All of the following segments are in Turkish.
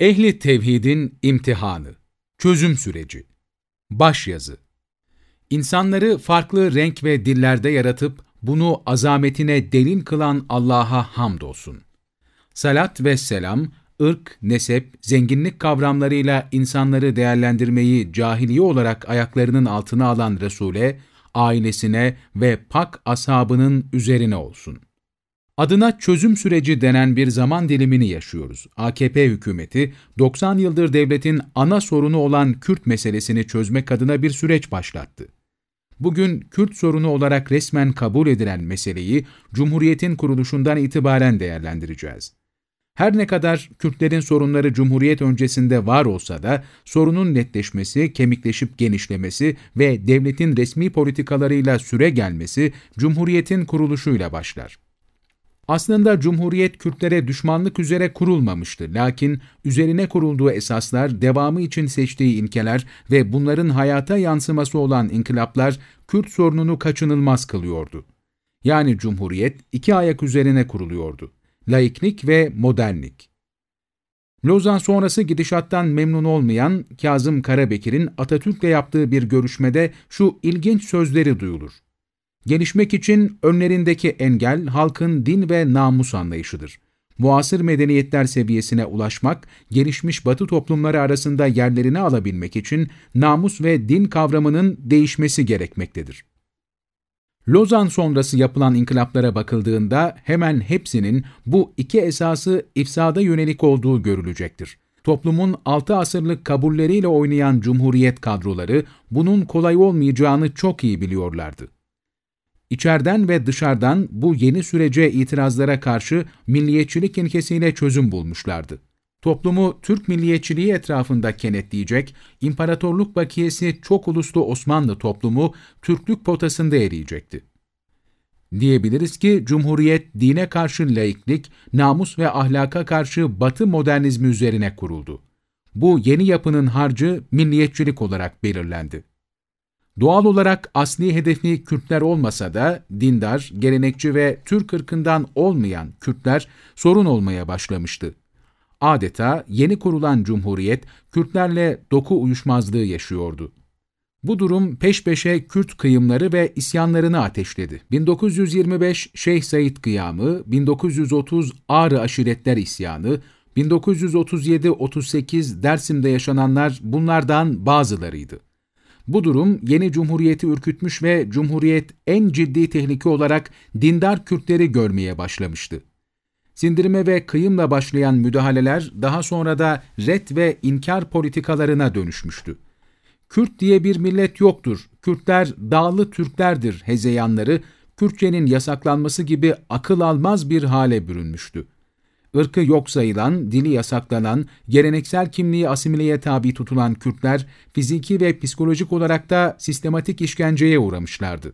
Ehli Tevhidin imtihanı, çözüm süreci, başyazı. İnsanları farklı renk ve dillerde yaratıp bunu azametine delil kılan Allah'a hamdolsun. Salat ve selam, ırk, nesep, zenginlik kavramlarıyla insanları değerlendirmeyi cahiliye olarak ayaklarının altına alan Resul'e, ailesine ve pak ashabının üzerine olsun. Adına çözüm süreci denen bir zaman dilimini yaşıyoruz. AKP hükümeti 90 yıldır devletin ana sorunu olan Kürt meselesini çözmek adına bir süreç başlattı. Bugün Kürt sorunu olarak resmen kabul edilen meseleyi Cumhuriyet'in kuruluşundan itibaren değerlendireceğiz. Her ne kadar Kürtlerin sorunları Cumhuriyet öncesinde var olsa da sorunun netleşmesi, kemikleşip genişlemesi ve devletin resmi politikalarıyla süre gelmesi Cumhuriyet'in kuruluşuyla başlar. Aslında Cumhuriyet Kürtlere düşmanlık üzere kurulmamıştı. Lakin üzerine kurulduğu esaslar, devamı için seçtiği ilkeler ve bunların hayata yansıması olan inkılaplar Kürt sorununu kaçınılmaz kılıyordu. Yani Cumhuriyet iki ayak üzerine kuruluyordu. Laiklik ve modernlik. Lozan sonrası gidişattan memnun olmayan Kazım Karabekir'in Atatürk'le yaptığı bir görüşmede şu ilginç sözleri duyulur. Gelişmek için önlerindeki engel halkın din ve namus anlayışıdır. Muasır medeniyetler seviyesine ulaşmak, gelişmiş batı toplumları arasında yerlerini alabilmek için namus ve din kavramının değişmesi gerekmektedir. Lozan sonrası yapılan inkılaplara bakıldığında hemen hepsinin bu iki esası ifsada yönelik olduğu görülecektir. Toplumun altı asırlık kabulleriyle oynayan cumhuriyet kadroları bunun kolay olmayacağını çok iyi biliyorlardı. İçeriden ve dışarıdan bu yeni sürece itirazlara karşı milliyetçilik ilkesiyle çözüm bulmuşlardı. Toplumu Türk milliyetçiliği etrafında kenetleyecek, imparatorluk bakiyesi çok uluslu Osmanlı toplumu Türklük potasında eriyecekti. Diyebiliriz ki Cumhuriyet dine karşı laiklik, namus ve ahlaka karşı batı modernizmi üzerine kuruldu. Bu yeni yapının harcı milliyetçilik olarak belirlendi. Doğal olarak asli hedefi Kürtler olmasa da dindar, gelenekçi ve Türk ırkından olmayan Kürtler sorun olmaya başlamıştı. Adeta yeni kurulan Cumhuriyet Kürtlerle doku uyuşmazlığı yaşıyordu. Bu durum peş peşe Kürt kıyımları ve isyanlarını ateşledi. 1925 Şeyh Said kıyamı, 1930 Ağrı Aşiretler isyanı, 1937-38 Dersim'de yaşananlar bunlardan bazılarıydı. Bu durum yeni cumhuriyeti ürkütmüş ve cumhuriyet en ciddi tehlike olarak dindar Kürtleri görmeye başlamıştı. Sindirme ve kıyımla başlayan müdahaleler daha sonra da ret ve inkar politikalarına dönüşmüştü. Kürt diye bir millet yoktur, Kürtler dağlı Türklerdir hezeyanları, Kürtçenin yasaklanması gibi akıl almaz bir hale bürünmüştü ırkı yok sayılan, dili yasaklanan, geleneksel kimliği asimileye tabi tutulan Kürtler, fiziki ve psikolojik olarak da sistematik işkenceye uğramışlardı.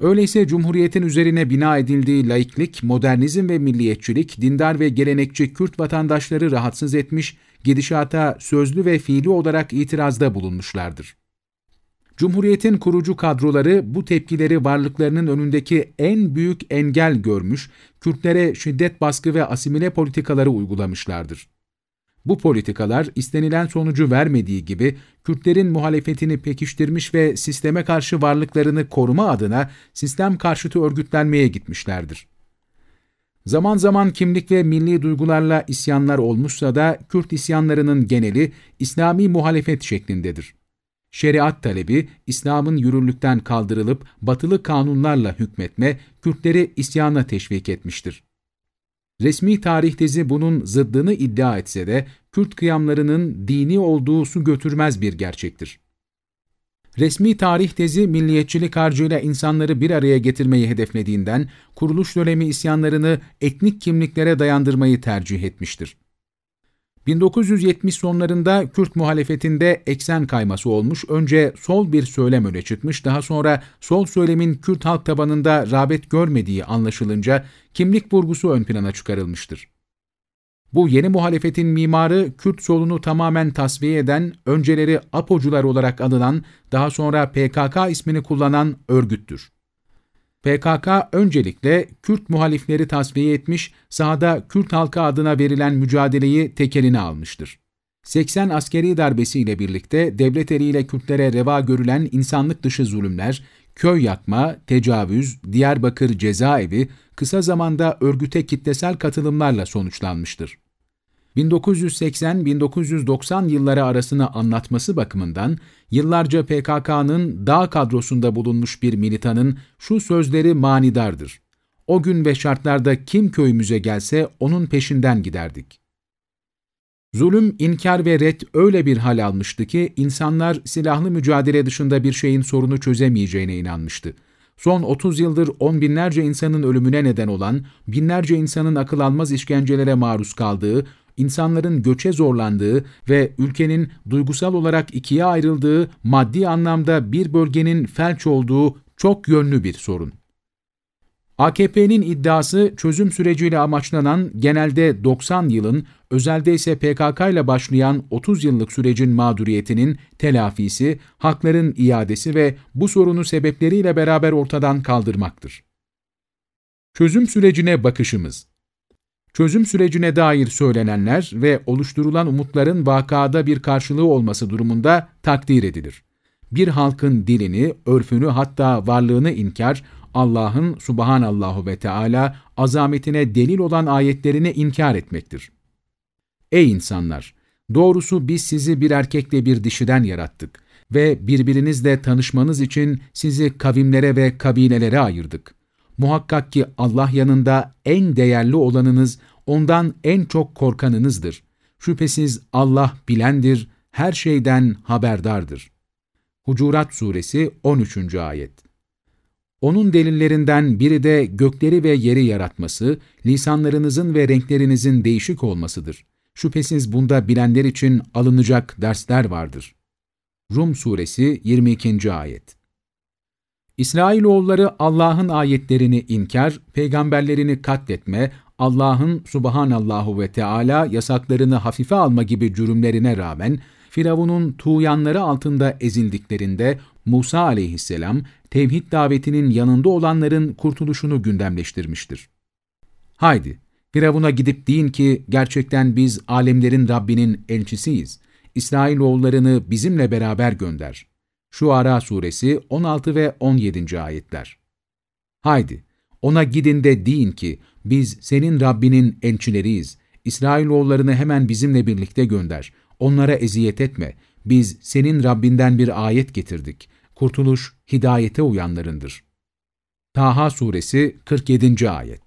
Öyleyse Cumhuriyet'in üzerine bina edildiği laiklik, modernizm ve milliyetçilik, dindar ve gelenekçi Kürt vatandaşları rahatsız etmiş, gidişata sözlü ve fiili olarak itirazda bulunmuşlardır. Cumhuriyetin kurucu kadroları bu tepkileri varlıklarının önündeki en büyük engel görmüş, Kürtlere şiddet baskı ve asimile politikaları uygulamışlardır. Bu politikalar istenilen sonucu vermediği gibi Kürtlerin muhalefetini pekiştirmiş ve sisteme karşı varlıklarını koruma adına sistem karşıtı örgütlenmeye gitmişlerdir. Zaman zaman kimlik ve milli duygularla isyanlar olmuşsa da Kürt isyanlarının geneli İslami muhalefet şeklindedir. Şeriat talebi, İslam'ın yürürlükten kaldırılıp batılı kanunlarla hükmetme, Kürtleri isyana teşvik etmiştir. Resmi tarih tezi bunun zıddını iddia etse de, Kürt kıyamlarının dini olduğu su götürmez bir gerçektir. Resmi tarih tezi milliyetçilik harcıyla insanları bir araya getirmeyi hedeflediğinden, kuruluş dönemi isyanlarını etnik kimliklere dayandırmayı tercih etmiştir. 1970 sonlarında Kürt muhalefetinde eksen kayması olmuş, önce sol bir söylem öne çıkmış, daha sonra sol söylemin Kürt halk tabanında rağbet görmediği anlaşılınca kimlik vurgusu ön plana çıkarılmıştır. Bu yeni muhalefetin mimarı Kürt solunu tamamen tasfiye eden, önceleri APO'cular olarak anılan, daha sonra PKK ismini kullanan örgüttür. PKK öncelikle Kürt muhalifleri tasfiye etmiş, sahada Kürt halkı adına verilen mücadeleyi tekeline almıştır. 80 askeri darbesiyle birlikte devlet eliyle Kürtlere reva görülen insanlık dışı zulümler, köy yakma, tecavüz, Diyarbakır cezaevi kısa zamanda örgüte kitlesel katılımlarla sonuçlanmıştır. 1980-1990 yılları arasını anlatması bakımından yıllarca PKK'nın dağ kadrosunda bulunmuş bir militanın şu sözleri manidardır. O gün ve şartlarda kim köyümüze gelse onun peşinden giderdik. Zulüm, inkar ve ret öyle bir hal almıştı ki insanlar silahlı mücadele dışında bir şeyin sorunu çözemeyeceğine inanmıştı. Son 30 yıldır on binlerce insanın ölümüne neden olan, binlerce insanın akıl almaz işkencelere maruz kaldığı, insanların göçe zorlandığı ve ülkenin duygusal olarak ikiye ayrıldığı, maddi anlamda bir bölgenin felç olduğu çok yönlü bir sorun. AKP'nin iddiası çözüm süreciyle amaçlanan genelde 90 yılın, özelde ise PKK ile başlayan 30 yıllık sürecin mağduriyetinin telafisi, hakların iadesi ve bu sorunu sebepleriyle beraber ortadan kaldırmaktır. Çözüm sürecine bakışımız Çözüm sürecine dair söylenenler ve oluşturulan umutların vakada bir karşılığı olması durumunda takdir edilir. Bir halkın dilini, örfünü hatta varlığını inkar, Allah'ın subhanallahu ve Teala azametine delil olan ayetlerini inkar etmektir. Ey insanlar! Doğrusu biz sizi bir erkekle bir dişiden yarattık ve birbirinizle tanışmanız için sizi kavimlere ve kabilelere ayırdık. Muhakkak ki Allah yanında en değerli olanınız, ondan en çok korkanınızdır. Şüphesiz Allah bilendir, her şeyden haberdardır. Hucurat Suresi 13. Ayet Onun delillerinden biri de gökleri ve yeri yaratması, lisanlarınızın ve renklerinizin değişik olmasıdır. Şüphesiz bunda bilenler için alınacak dersler vardır. Rum Suresi 22. Ayet İsrailoğulları Allah'ın ayetlerini inkar, peygamberlerini katletme, Allah'ın subhanallahu ve Teala yasaklarını hafife alma gibi cürümlerine rağmen, Firavun'un tuğyanları altında ezildiklerinde Musa aleyhisselam, tevhid davetinin yanında olanların kurtuluşunu gündemleştirmiştir. Haydi, Firavun'a gidip deyin ki gerçekten biz alemlerin Rabbinin elçisiyiz. İsrailoğullarını bizimle beraber gönder. Şuara suresi 16 ve 17. ayetler. Haydi, ona gidin de deyin ki, biz senin Rabbinin elçileriyiz. İsrailoğullarını hemen bizimle birlikte gönder. Onlara eziyet etme. Biz senin Rabbinden bir ayet getirdik. Kurtuluş, hidayete uyanlarındır. Taha suresi 47. ayet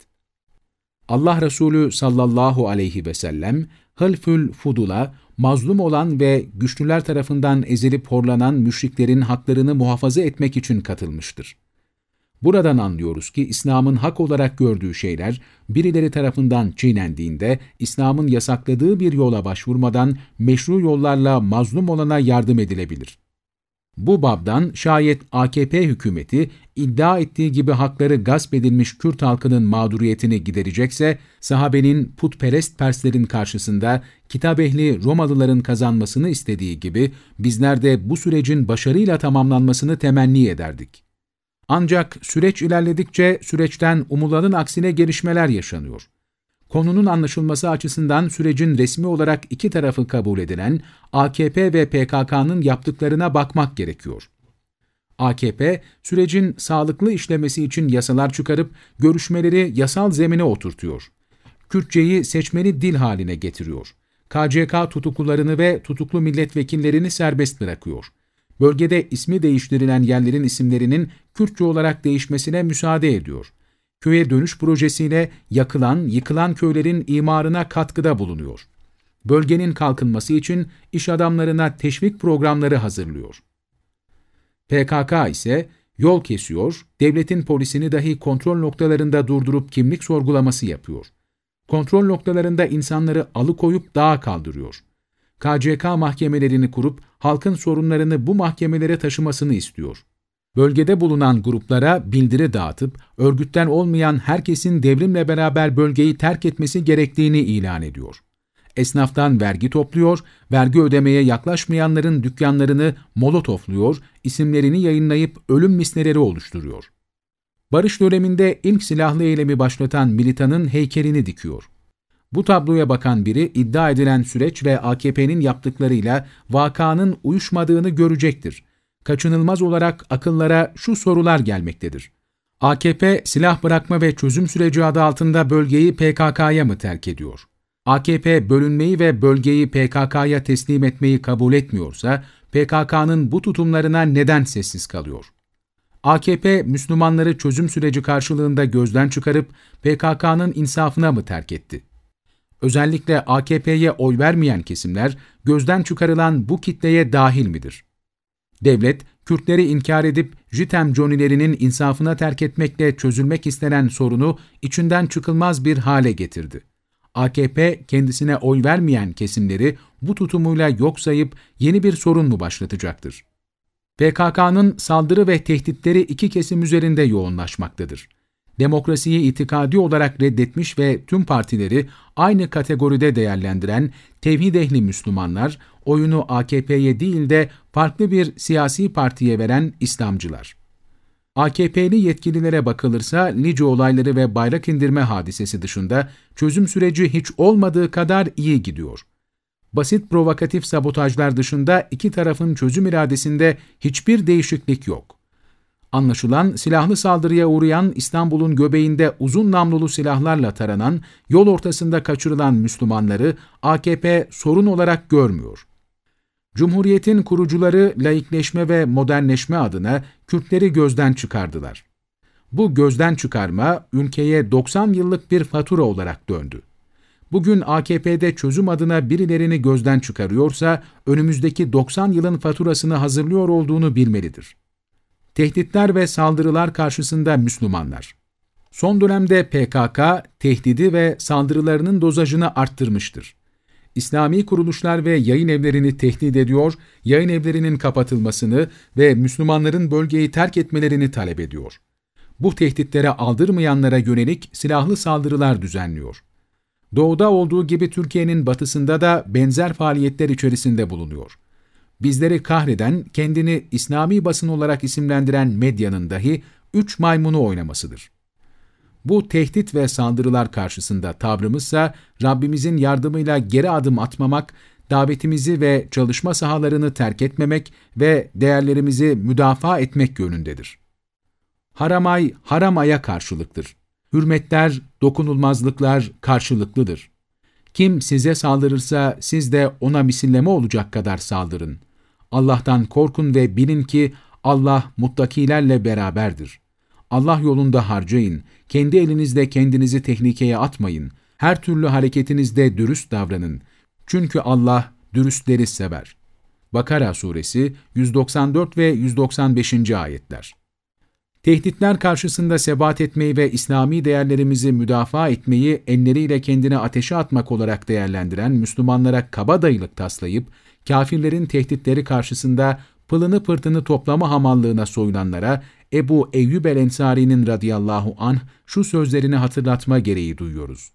Allah Resulü sallallahu aleyhi ve sellem, Hılfül Fudul'a, mazlum olan ve güçlüler tarafından ezilip horlanan müşriklerin haklarını muhafaza etmek için katılmıştır. Buradan anlıyoruz ki İslam'ın hak olarak gördüğü şeyler birileri tarafından çiğnendiğinde İslam'ın yasakladığı bir yola başvurmadan meşru yollarla mazlum olana yardım edilebilir. Bu babdan şayet AKP hükümeti iddia ettiği gibi hakları gasp edilmiş Kürt halkının mağduriyetini giderecekse, sahabenin putperest Perslerin karşısında kitap ehli Romalıların kazanmasını istediği gibi bizler de bu sürecin başarıyla tamamlanmasını temenni ederdik. Ancak süreç ilerledikçe süreçten umulanın aksine gelişmeler yaşanıyor. Konunun anlaşılması açısından sürecin resmi olarak iki tarafı kabul edilen AKP ve PKK'nın yaptıklarına bakmak gerekiyor. AKP, sürecin sağlıklı işlemesi için yasalar çıkarıp görüşmeleri yasal zemine oturtuyor. Kürtçeyi seçmeli dil haline getiriyor. KCK tutuklularını ve tutuklu milletvekillerini serbest bırakıyor bölgede ismi değiştirilen yerlerin isimlerinin Kürtçe olarak değişmesine müsaade ediyor. Köye dönüş projesiyle yakılan, yıkılan köylerin imarına katkıda bulunuyor. Bölgenin kalkınması için iş adamlarına teşvik programları hazırlıyor. PKK ise yol kesiyor, devletin polisini dahi kontrol noktalarında durdurup kimlik sorgulaması yapıyor. Kontrol noktalarında insanları alıkoyup dağa kaldırıyor. KCK mahkemelerini kurup halkın sorunlarını bu mahkemelere taşımasını istiyor. Bölgede bulunan gruplara bildiri dağıtıp örgütten olmayan herkesin devrimle beraber bölgeyi terk etmesi gerektiğini ilan ediyor. Esnaftan vergi topluyor, vergi ödemeye yaklaşmayanların dükkanlarını molotofluyor, isimlerini yayınlayıp ölüm misneleri oluşturuyor. Barış döneminde ilk silahlı eylemi başlatan militanın heykelini dikiyor. Bu tabloya bakan biri iddia edilen süreç ve AKP'nin yaptıklarıyla vakanın uyuşmadığını görecektir. Kaçınılmaz olarak akıllara şu sorular gelmektedir. AKP silah bırakma ve çözüm süreci adı altında bölgeyi PKK'ya mı terk ediyor? AKP bölünmeyi ve bölgeyi PKK'ya teslim etmeyi kabul etmiyorsa PKK'nın bu tutumlarına neden sessiz kalıyor? AKP Müslümanları çözüm süreci karşılığında gözden çıkarıp PKK'nın insafına mı terk etti? Özellikle AKP'ye oy vermeyen kesimler gözden çıkarılan bu kitleye dahil midir? Devlet, Kürtleri inkar edip JITEM Jonilerinin insafına terk etmekle çözülmek istenen sorunu içinden çıkılmaz bir hale getirdi. AKP kendisine oy vermeyen kesimleri bu tutumuyla yok sayıp yeni bir sorun mu başlatacaktır? PKK'nın saldırı ve tehditleri iki kesim üzerinde yoğunlaşmaktadır. Demokrasiyi itikadi olarak reddetmiş ve tüm partileri aynı kategoride değerlendiren tevhid ehli Müslümanlar, oyunu AKP'ye değil de farklı bir siyasi partiye veren İslamcılar. AKP'li yetkililere bakılırsa nice olayları ve bayrak indirme hadisesi dışında çözüm süreci hiç olmadığı kadar iyi gidiyor. Basit provokatif sabotajlar dışında iki tarafın çözüm iradesinde hiçbir değişiklik yok. Anlaşılan silahlı saldırıya uğrayan İstanbul'un göbeğinde uzun namlulu silahlarla taranan, yol ortasında kaçırılan Müslümanları AKP sorun olarak görmüyor. Cumhuriyetin kurucuları laikleşme ve modernleşme adına Kürtleri gözden çıkardılar. Bu gözden çıkarma ülkeye 90 yıllık bir fatura olarak döndü. Bugün AKP'de çözüm adına birilerini gözden çıkarıyorsa önümüzdeki 90 yılın faturasını hazırlıyor olduğunu bilmelidir. Tehditler ve saldırılar karşısında Müslümanlar. Son dönemde PKK tehdidi ve saldırılarının dozajını arttırmıştır. İslami kuruluşlar ve yayın evlerini tehdit ediyor, yayın evlerinin kapatılmasını ve Müslümanların bölgeyi terk etmelerini talep ediyor. Bu tehditlere aldırmayanlara yönelik silahlı saldırılar düzenliyor. Doğuda olduğu gibi Türkiye'nin batısında da benzer faaliyetler içerisinde bulunuyor. Bizleri kahreden, kendini İslami basın olarak isimlendiren medyanın dahi üç maymunu oynamasıdır. Bu tehdit ve saldırılar karşısında tavrımızsa Rabbimizin yardımıyla geri adım atmamak, davetimizi ve çalışma sahalarını terk etmemek ve değerlerimizi müdafaa etmek yönündedir. Haramay, haramaya karşılıktır. Hürmetler, dokunulmazlıklar karşılıklıdır. Kim size saldırırsa siz de ona misilleme olacak kadar saldırın. Allah'tan korkun ve bilin ki Allah muttakilerle beraberdir. Allah yolunda harcayın, kendi elinizle kendinizi tehlikeye atmayın, her türlü hareketinizde dürüst davranın. Çünkü Allah dürüstleri sever. Bakara Suresi 194 ve 195. ayetler Tehditler karşısında sebat etmeyi ve İslami değerlerimizi müdafaa etmeyi elleriyle kendine ateşe atmak olarak değerlendiren Müslümanlara kabadayılık taslayıp, kafirlerin tehditleri karşısında pılını pırtını toplama hamallığına soyulanlara Ebu Eyyub el-Ensari'nin radıyallahu anh şu sözlerini hatırlatma gereği duyuyoruz.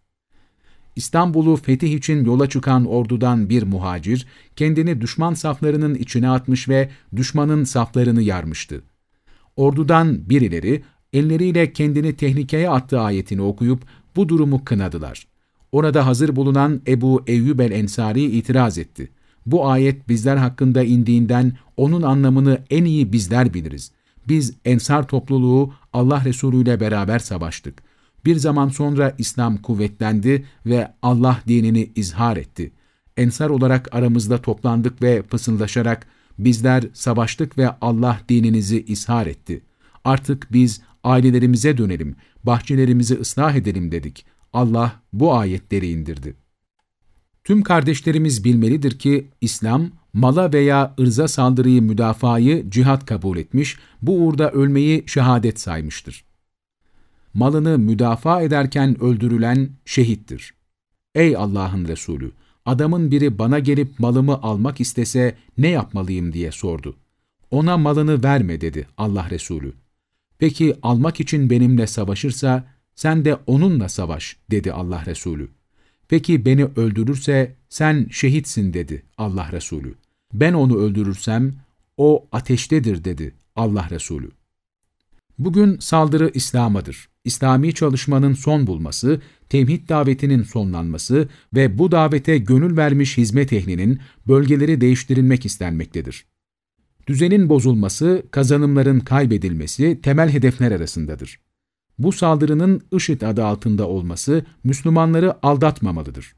İstanbul'u fetih için yola çıkan ordudan bir muhacir, kendini düşman saflarının içine atmış ve düşmanın saflarını yarmıştı. Ordudan birileri, elleriyle kendini tehlikeye attığı ayetini okuyup bu durumu kınadılar. Orada hazır bulunan Ebu Eyyub el-Ensari itiraz etti. Bu ayet bizler hakkında indiğinden onun anlamını en iyi bizler biliriz. Biz Ensar topluluğu Allah Resulü ile beraber savaştık. Bir zaman sonra İslam kuvvetlendi ve Allah dinini izhar etti. Ensar olarak aramızda toplandık ve fısıldaşarak bizler savaştık ve Allah dininizi izhar etti. Artık biz ailelerimize dönelim, bahçelerimizi ıslah edelim dedik. Allah bu ayetleri indirdi. Tüm kardeşlerimiz bilmelidir ki İslam, mala veya ırza saldırıyı müdafayı cihat kabul etmiş, bu uğurda ölmeyi şehadet saymıştır. Malını müdafaa ederken öldürülen şehittir. Ey Allah'ın Resulü! Adamın biri bana gelip malımı almak istese ne yapmalıyım diye sordu. Ona malını verme dedi Allah Resulü. Peki almak için benimle savaşırsa sen de onunla savaş dedi Allah Resulü. Peki beni öldürürse sen şehitsin dedi Allah Resulü. Ben onu öldürürsem o ateştedir dedi Allah Resulü. Bugün saldırı İslam'adır. İslami çalışmanın son bulması, tevhid davetinin sonlanması ve bu davete gönül vermiş hizmet ehlinin bölgeleri değiştirilmek istenmektedir. Düzenin bozulması, kazanımların kaybedilmesi temel hedefler arasındadır. Bu saldırının IŞİD adı altında olması Müslümanları aldatmamalıdır.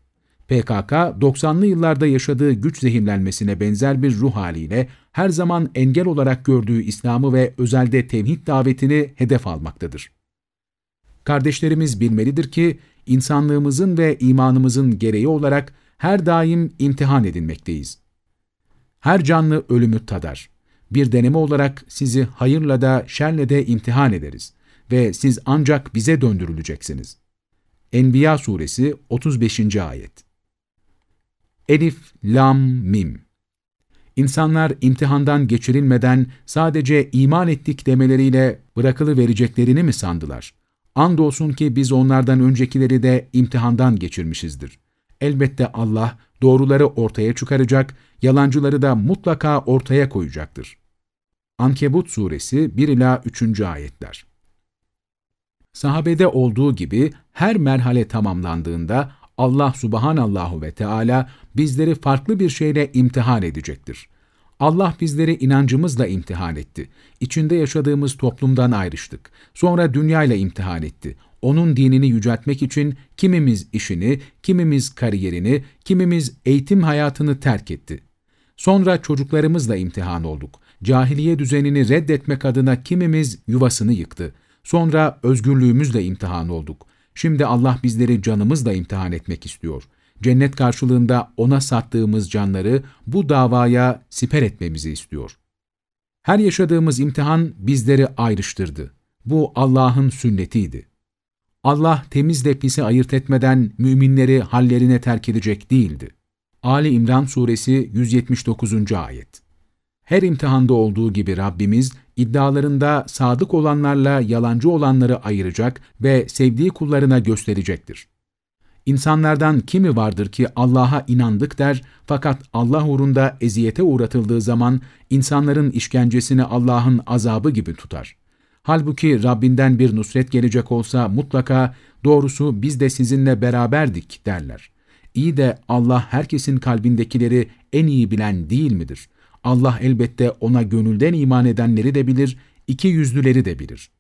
PKK, 90'lı yıllarda yaşadığı güç zehirlenmesine benzer bir ruh haliyle her zaman engel olarak gördüğü İslam'ı ve özelde tevhid davetini hedef almaktadır. Kardeşlerimiz bilmelidir ki, insanlığımızın ve imanımızın gereği olarak her daim imtihan edilmekteyiz. Her canlı ölümü tadar. Bir deneme olarak sizi hayırla da şerle de imtihan ederiz ve siz ancak bize döndürüleceksiniz. Enbiya suresi 35. ayet Elif, Lam, Mim İnsanlar imtihandan geçirilmeden sadece iman ettik demeleriyle bırakılı vereceklerini mi sandılar? Andolsun ki biz onlardan öncekileri de imtihandan geçirmişizdir. Elbette Allah doğruları ortaya çıkaracak, yalancıları da mutlaka ortaya koyacaktır. Ankebut suresi 1 ila 3. ayetler. Sahabede olduğu gibi her merhale tamamlandığında Allah subhanallahu ve Teala bizleri farklı bir şeyle imtihan edecektir. Allah bizleri inancımızla imtihan etti. İçinde yaşadığımız toplumdan ayrıştık. Sonra dünyayla imtihan etti. Onun dinini yüceltmek için kimimiz işini, kimimiz kariyerini, kimimiz eğitim hayatını terk etti. Sonra çocuklarımızla imtihan olduk. Cahiliye düzenini reddetmek adına kimimiz yuvasını yıktı. Sonra özgürlüğümüzle imtihan olduk. Şimdi Allah bizleri canımızla imtihan etmek istiyor. Cennet karşılığında ona sattığımız canları bu davaya siper etmemizi istiyor. Her yaşadığımız imtihan bizleri ayrıştırdı. Bu Allah'ın sünnetiydi. Allah temizle pisi ayırt etmeden müminleri hallerine terk edecek değildi. Ali İmran Suresi 179. Ayet Her imtihanda olduğu gibi Rabbimiz, iddialarında sadık olanlarla yalancı olanları ayıracak ve sevdiği kullarına gösterecektir. İnsanlardan kimi vardır ki Allah'a inandık der fakat Allah uğrunda eziyete uğratıldığı zaman insanların işkencesini Allah'ın azabı gibi tutar. Halbuki Rabbinden bir nusret gelecek olsa mutlaka doğrusu biz de sizinle beraberdik derler. İyi de Allah herkesin kalbindekileri en iyi bilen değil midir? Allah elbette ona gönülden iman edenleri de bilir, iki yüzlüleri de bilir.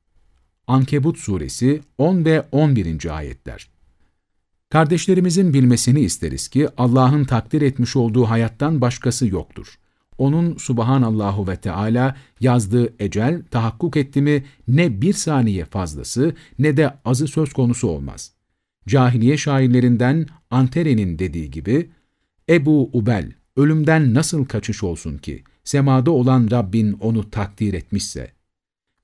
Ankebut suresi 10 ve 11. ayetler Kardeşlerimizin bilmesini isteriz ki Allah'ın takdir etmiş olduğu hayattan başkası yoktur. Onun subhanallahu ve Teala yazdığı ecel tahakkuk etti mi ne bir saniye fazlası ne de azı söz konusu olmaz. Cahiliye şairlerinden Antere'nin dediği gibi, Ebu Ubel, ölümden nasıl kaçış olsun ki, semada olan Rabbin onu takdir etmişse.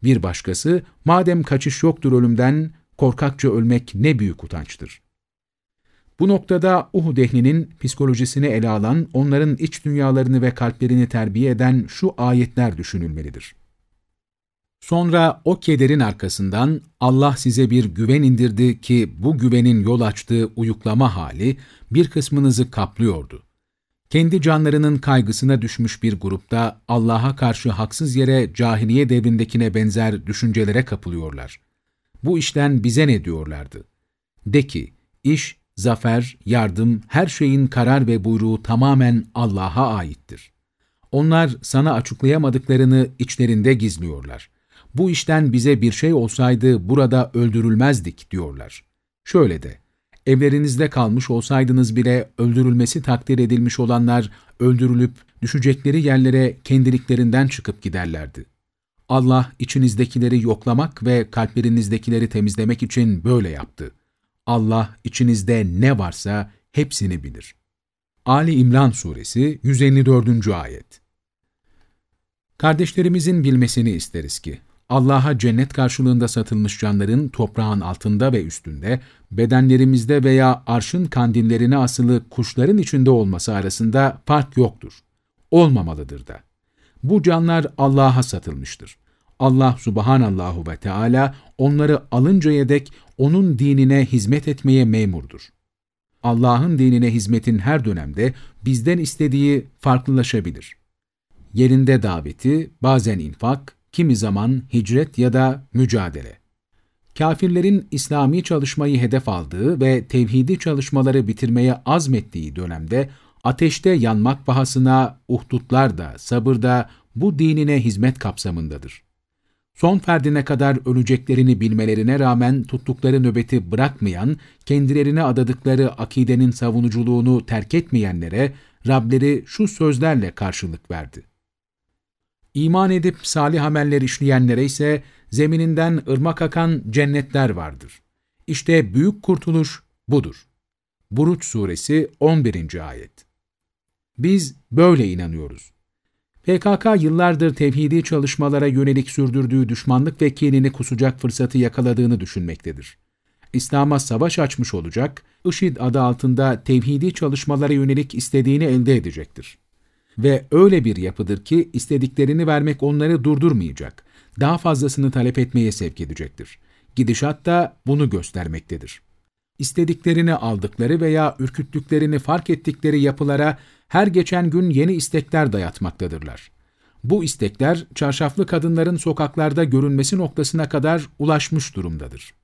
Bir başkası, madem kaçış yoktur ölümden, korkakça ölmek ne büyük utançtır. Bu noktada Uhud ehlinin psikolojisini ele alan, onların iç dünyalarını ve kalplerini terbiye eden şu ayetler düşünülmelidir. Sonra o kederin arkasından Allah size bir güven indirdi ki bu güvenin yol açtığı uyuklama hali bir kısmınızı kaplıyordu. Kendi canlarının kaygısına düşmüş bir grupta Allah'a karşı haksız yere cahiliye devrindekine benzer düşüncelere kapılıyorlar. Bu işten bize ne diyorlardı? De ki, iş zafer, yardım, her şeyin karar ve buyruğu tamamen Allah'a aittir. Onlar sana açıklayamadıklarını içlerinde gizliyorlar. Bu işten bize bir şey olsaydı burada öldürülmezdik diyorlar. Şöyle de, evlerinizde kalmış olsaydınız bile öldürülmesi takdir edilmiş olanlar öldürülüp düşecekleri yerlere kendiliklerinden çıkıp giderlerdi. Allah içinizdekileri yoklamak ve kalplerinizdekileri temizlemek için böyle yaptı. Allah içinizde ne varsa hepsini bilir. Ali İmran Suresi 154. Ayet Kardeşlerimizin bilmesini isteriz ki, Allah'a cennet karşılığında satılmış canların toprağın altında ve üstünde, bedenlerimizde veya arşın kandillerine asılı kuşların içinde olması arasında fark yoktur. Olmamalıdır da. Bu canlar Allah'a satılmıştır. Allah subhanallahu ve Teala onları alıncaya dek onun dinine hizmet etmeye memurdur. Allah'ın dinine hizmetin her dönemde bizden istediği farklılaşabilir. Yerinde daveti, bazen infak, kimi zaman hicret ya da mücadele. Kafirlerin İslami çalışmayı hedef aldığı ve tevhidi çalışmaları bitirmeye azmettiği dönemde ateşte yanmak pahasına uhdutlar da, sabır da bu dinine hizmet kapsamındadır. Son ferdine kadar öleceklerini bilmelerine rağmen tuttukları nöbeti bırakmayan, kendilerine adadıkları akidenin savunuculuğunu terk etmeyenlere Rableri şu sözlerle karşılık verdi. İman edip salih ameller işleyenlere ise zemininden ırmak akan cennetler vardır. İşte büyük kurtuluş budur. Buruç Suresi 11. Ayet Biz böyle inanıyoruz. PKK yıllardır tevhidi çalışmalara yönelik sürdürdüğü düşmanlık ve kinini kusacak fırsatı yakaladığını düşünmektedir. İslam'a savaş açmış olacak, IŞİD adı altında tevhidi çalışmalara yönelik istediğini elde edecektir. Ve öyle bir yapıdır ki istediklerini vermek onları durdurmayacak, daha fazlasını talep etmeye sevk edecektir. Gidişat da bunu göstermektedir. İstediklerini aldıkları veya ürküttüklerini fark ettikleri yapılara her geçen gün yeni istekler dayatmaktadırlar. Bu istekler çarşaflı kadınların sokaklarda görünmesi noktasına kadar ulaşmış durumdadır.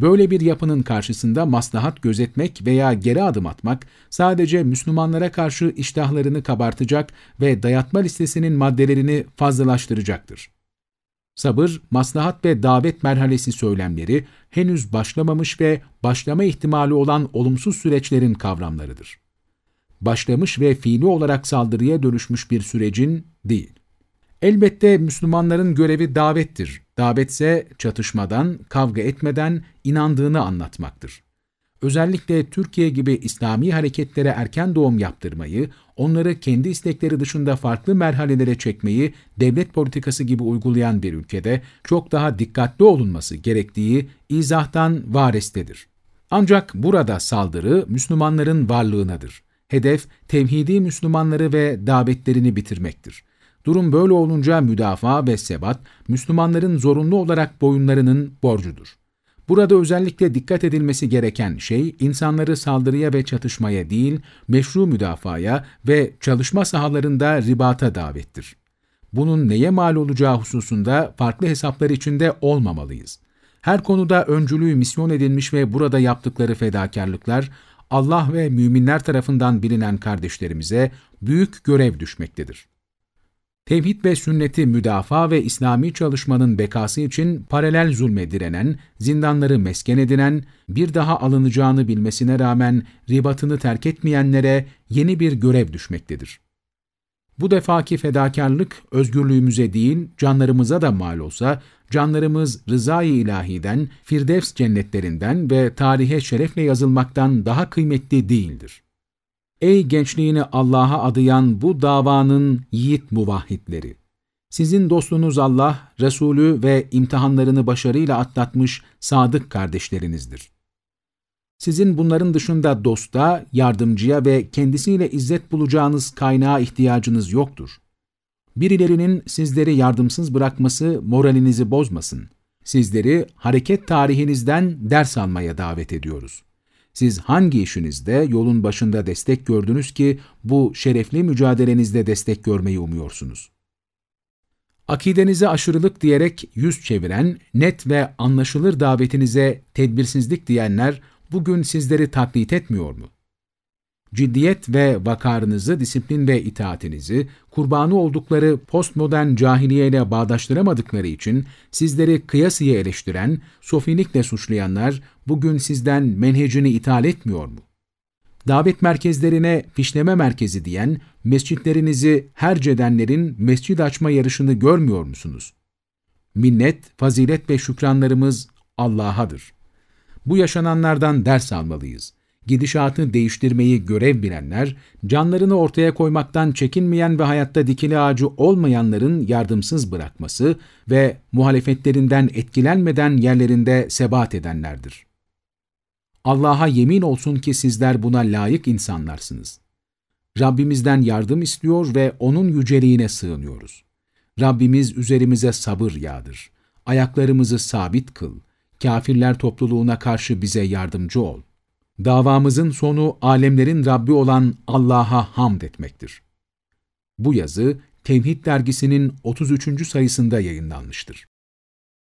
Böyle bir yapının karşısında maslahat gözetmek veya geri adım atmak sadece Müslümanlara karşı iştahlarını kabartacak ve dayatma listesinin maddelerini fazlalaştıracaktır. Sabır, maslahat ve davet merhalesi söylemleri henüz başlamamış ve başlama ihtimali olan olumsuz süreçlerin kavramlarıdır. Başlamış ve fiili olarak saldırıya dönüşmüş bir sürecin değil. Elbette Müslümanların görevi davettir. Davetse çatışmadan, kavga etmeden inandığını anlatmaktır. Özellikle Türkiye gibi İslami hareketlere erken doğum yaptırmayı, onları kendi istekleri dışında farklı merhalelere çekmeyi devlet politikası gibi uygulayan bir ülkede çok daha dikkatli olunması gerektiği izahtan varestedir. Ancak burada saldırı Müslümanların varlığınadır. Hedef tevhidi Müslümanları ve davetlerini bitirmektir. Durum böyle olunca müdafaa ve sebat, Müslümanların zorunlu olarak boyunlarının borcudur. Burada özellikle dikkat edilmesi gereken şey, insanları saldırıya ve çatışmaya değil, meşru müdafaya ve çalışma sahalarında ribata davettir. Bunun neye mal olacağı hususunda farklı hesaplar içinde olmamalıyız. Her konuda öncülüğü misyon edilmiş ve burada yaptıkları fedakarlıklar, Allah ve müminler tarafından bilinen kardeşlerimize büyük görev düşmektedir. Tevhid ve sünneti müdafaa ve İslami çalışmanın bekası için paralel zulme direnen, zindanları mesken edinen, bir daha alınacağını bilmesine rağmen ribatını terk etmeyenlere yeni bir görev düşmektedir. Bu defaki fedakarlık özgürlüğümüze değil, canlarımıza da mal olsa, canlarımız rızayı ilahiden, firdevs cennetlerinden ve tarihe şerefle yazılmaktan daha kıymetli değildir. Ey gençliğini Allah'a adayan bu davanın yiğit muvahhidleri! Sizin dostunuz Allah, Resulü ve imtihanlarını başarıyla atlatmış sadık kardeşlerinizdir. Sizin bunların dışında dosta, yardımcıya ve kendisiyle izzet bulacağınız kaynağa ihtiyacınız yoktur. Birilerinin sizleri yardımsız bırakması moralinizi bozmasın. Sizleri hareket tarihinizden ders almaya davet ediyoruz. Siz hangi işinizde yolun başında destek gördünüz ki bu şerefli mücadelenizde destek görmeyi umuyorsunuz? Akidenize aşırılık diyerek yüz çeviren, net ve anlaşılır davetinize tedbirsizlik diyenler bugün sizleri taklit etmiyor mu? Ciddiyet ve vakarınızı, disiplin ve itaatinizi, kurbanı oldukları postmodern cahiliyeyle bağdaştıramadıkları için sizleri kıyasıya eleştiren, sofilikle suçlayanlar bugün sizden menhecini ithal etmiyor mu? Davet merkezlerine fişleme merkezi diyen, mescitlerinizi hercedenlerin mescid açma yarışını görmüyor musunuz? Minnet, fazilet ve şükranlarımız Allah'adır. Bu yaşananlardan ders almalıyız gidişatı değiştirmeyi görev bilenler, canlarını ortaya koymaktan çekinmeyen ve hayatta dikili ağacı olmayanların yardımsız bırakması ve muhalefetlerinden etkilenmeden yerlerinde sebat edenlerdir. Allah'a yemin olsun ki sizler buna layık insanlarsınız. Rabbimizden yardım istiyor ve O'nun yüceliğine sığınıyoruz. Rabbimiz üzerimize sabır yağdır. Ayaklarımızı sabit kıl. Kafirler topluluğuna karşı bize yardımcı ol. Davamızın sonu alemlerin Rabbi olan Allah'a hamd etmektir. Bu yazı Tevhid dergisinin 33. sayısında yayınlanmıştır.